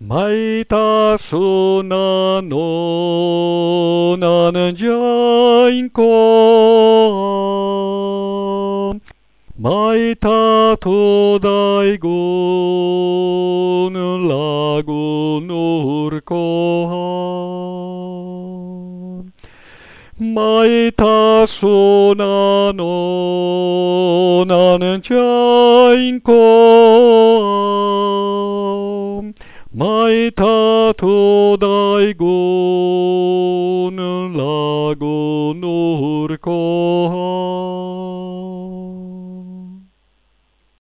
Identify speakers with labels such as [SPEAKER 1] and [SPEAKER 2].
[SPEAKER 1] Maita suna no nanjain ko Maita to daigon lagun urko Maita suna no nanjain ko maita Maitato daigon lago nur kohan.